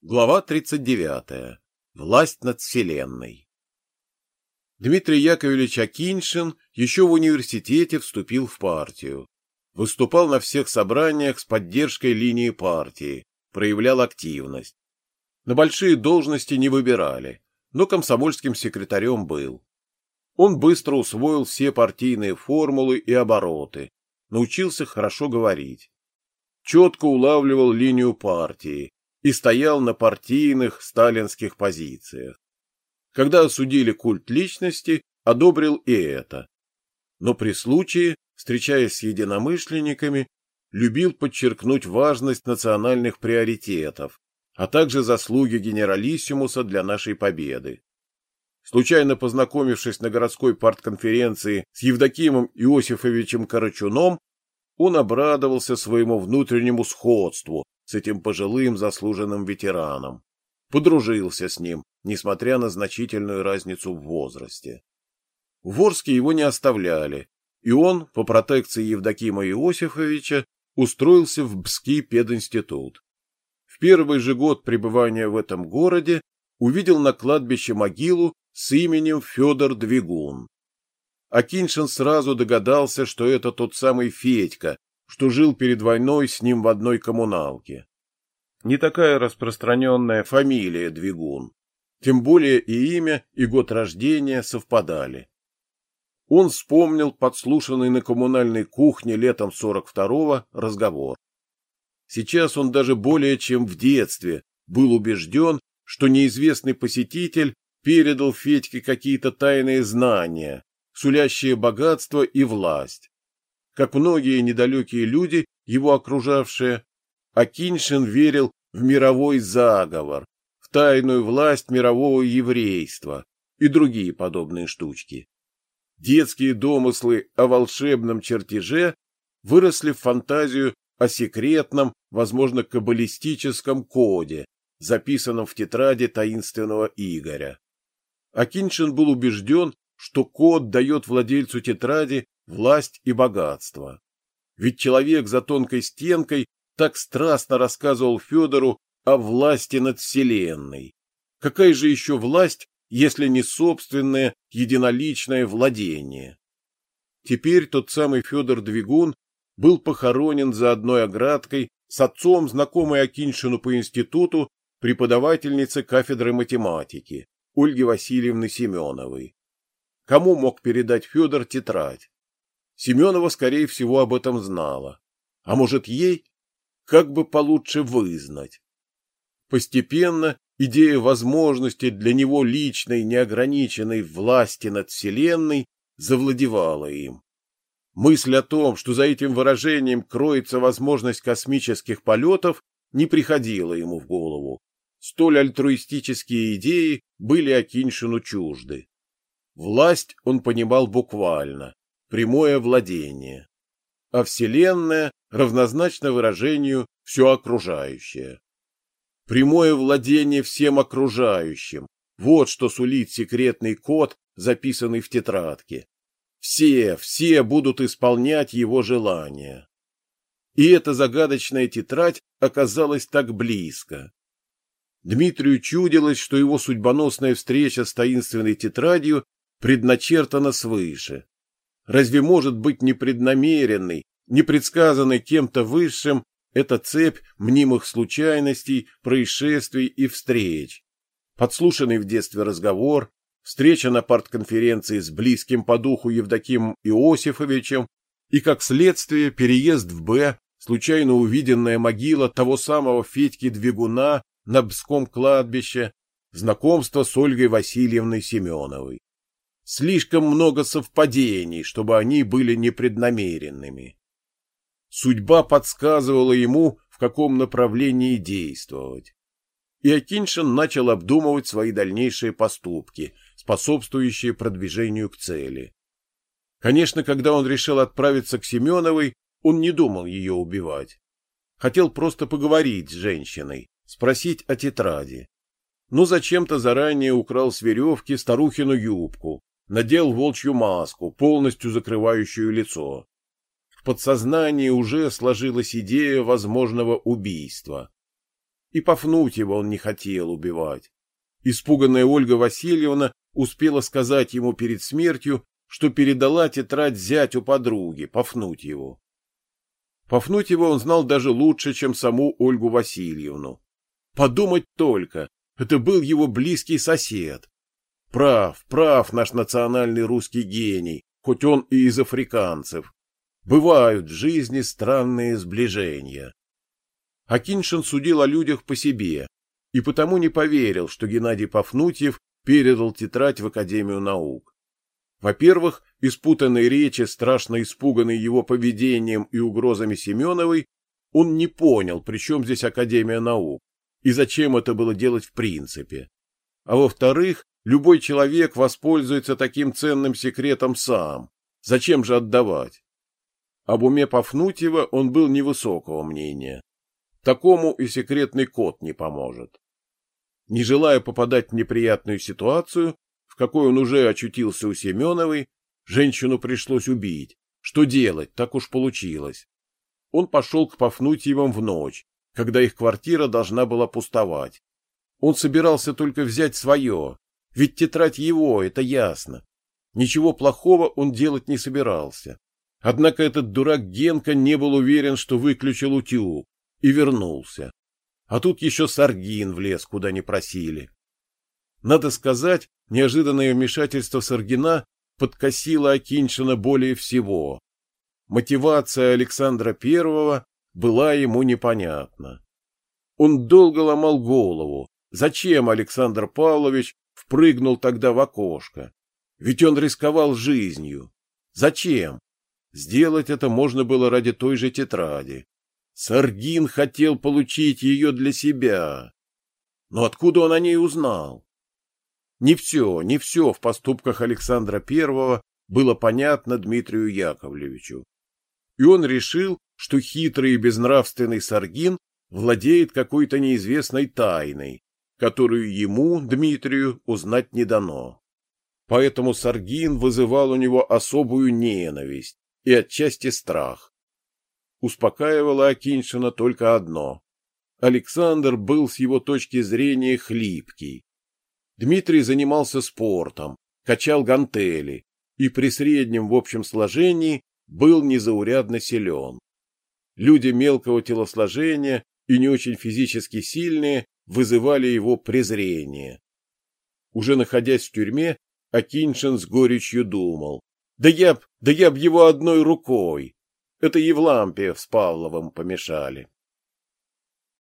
Глава 39. Власть над Вселенной. Дмитрий Яковлевич Акиншин еще в университете вступил в партию. Выступал на всех собраниях с поддержкой линии партии, проявлял активность. На большие должности не выбирали, но комсомольским секретарем был. Он быстро усвоил все партийные формулы и обороты, научился хорошо говорить. Четко улавливал линию партии, и стоял на партийных сталинских позициях. Когда осудили культ личности, одобрил и это. Но при случае, встречаясь с единомышленниками, любил подчеркнуть важность национальных приоритетов, а также заслуги генералиссимуса для нашей победы. Случайно познакомившись на городской партконференции с Евдокимом Иосифовичем Карачуном, он обрадовался своему внутреннему сходству с этим пожилым заслуженным ветераном. Подружился с ним, несмотря на значительную разницу в возрасте. В Орске его не оставляли, и он, по протекции Евдокима Иосифовича, устроился в Бский пединститут. В первый же год пребывания в этом городе увидел на кладбище могилу с именем Федор Двигун. Акиншин сразу догадался, что это тот самый Федька, что жил перед войной с ним в одной коммуналке. Не такая распространенная фамилия Двигун, тем более и имя, и год рождения совпадали. Он вспомнил подслушанный на коммунальной кухне летом 42-го разговор. Сейчас он даже более чем в детстве был убежден, что неизвестный посетитель передал Федьке какие-то тайные знания, сулящие богатство и власть как многие недалекие люди, его окружавшие, Акиншин верил в мировой заговор, в тайную власть мирового еврейства и другие подобные штучки. Детские домыслы о волшебном чертеже выросли в фантазию о секретном, возможно, каббалистическом коде, записанном в тетради таинственного Игоря. Акиншин был убежден, что код дает владельцу тетради власть и богатство. Ведь человек за тонкой стенкой так страстно рассказывал Федору о власти над Вселенной. Какая же еще власть, если не собственное единоличное владение? Теперь тот самый Федор Двигун был похоронен за одной оградкой с отцом, знакомой Акиншину по институту, преподавательницы кафедры математики, Ольги Васильевны Семеновой. Кому мог передать Федор тетрадь? Семенова, скорее всего, об этом знала. А может, ей как бы получше вызнать? Постепенно идея возможности для него личной неограниченной власти над Вселенной завладевала им. Мысль о том, что за этим выражением кроется возможность космических полетов, не приходила ему в голову. Столь альтруистические идеи были Акиншину чужды. Власть он понимал буквально прямое владение, а Вселенная равнозначно выражению «все окружающее». Прямое владение всем окружающим – вот что сулит секретный код, записанный в тетрадке. Все, все будут исполнять его желания. И эта загадочная тетрадь оказалась так близко. Дмитрию чудилось, что его судьбоносная встреча с таинственной тетрадью предначертана свыше. Разве может быть непреднамеренной, непредсказанной кем-то высшим эта цепь мнимых случайностей, происшествий и встреч? Подслушанный в детстве разговор, встреча на партконференции с близким по духу Евдокимом Иосифовичем и, как следствие, переезд в Б, случайно увиденная могила того самого Федьки Двигуна на Бском кладбище, знакомство с Ольгой Васильевной Семеновой. Слишком много совпадений, чтобы они были непреднамеренными. Судьба подсказывала ему, в каком направлении действовать. И Акиншин начал обдумывать свои дальнейшие поступки, способствующие продвижению к цели. Конечно, когда он решил отправиться к Семеновой, он не думал ее убивать. Хотел просто поговорить с женщиной, спросить о тетради. Но зачем-то заранее украл с веревки старухину юбку, надел волчью маску, полностью закрывающую лицо. Подсознании уже сложилась идея возможного убийства. И Пафнутьева он не хотел убивать. Испуганная Ольга Васильевна успела сказать ему перед смертью, что передала тетрадь зятю подруги, Пафнутьеву. Пафнутьева он знал даже лучше, чем саму Ольгу Васильевну. Подумать только, это был его близкий сосед. Прав, прав наш национальный русский гений, хоть он и из африканцев. Бывают в жизни странные сближения. Акиншин судил о людях по себе и потому не поверил, что Геннадий Пафнутьев передал тетрадь в Академию наук. Во-первых, из путанной речи, страшно испуганный его поведением и угрозами Семеновой, он не понял, при чем здесь Академия наук и зачем это было делать в принципе. А во-вторых, любой человек воспользуется таким ценным секретом сам. Зачем же отдавать? Об уме Пафнутьева он был невысокого мнения. Такому и секретный код не поможет. Не желая попадать в неприятную ситуацию, в какой он уже очутился у Семеновой, женщину пришлось убить. Что делать, так уж получилось. Он пошел к Пафнутьевым в ночь, когда их квартира должна была пустовать. Он собирался только взять свое, ведь тетрадь его, это ясно. Ничего плохого он делать не собирался. Однако этот дурак Генка не был уверен, что выключил утюг, и вернулся. А тут еще Саргин влез, куда не просили. Надо сказать, неожиданное вмешательство Саргина подкосило Акиншина более всего. Мотивация Александра Первого была ему непонятна. Он долго ломал голову, зачем Александр Павлович впрыгнул тогда в окошко. Ведь он рисковал жизнью. Зачем? Сделать это можно было ради той же тетради. Саргин хотел получить ее для себя. Но откуда он о ней узнал? Не все, не все в поступках Александра Первого было понятно Дмитрию Яковлевичу. И он решил, что хитрый и безнравственный Саргин владеет какой-то неизвестной тайной, которую ему, Дмитрию, узнать не дано. Поэтому Саргин вызывал у него особую ненависть и отчасти страх. Успокаивало Акиншина только одно. Александр был с его точки зрения хлипкий. Дмитрий занимался спортом, качал гантели и при среднем в общем сложении был незаурядно силен. Люди мелкого телосложения и не очень физически сильные вызывали его презрение. Уже находясь в тюрьме, Акиншин с горечью думал. Да я б, да я б его одной рукой. Это Евлампия с Павловым помешали.